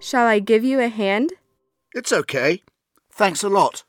Shall I give you a hand? It's okay. Thanks a lot.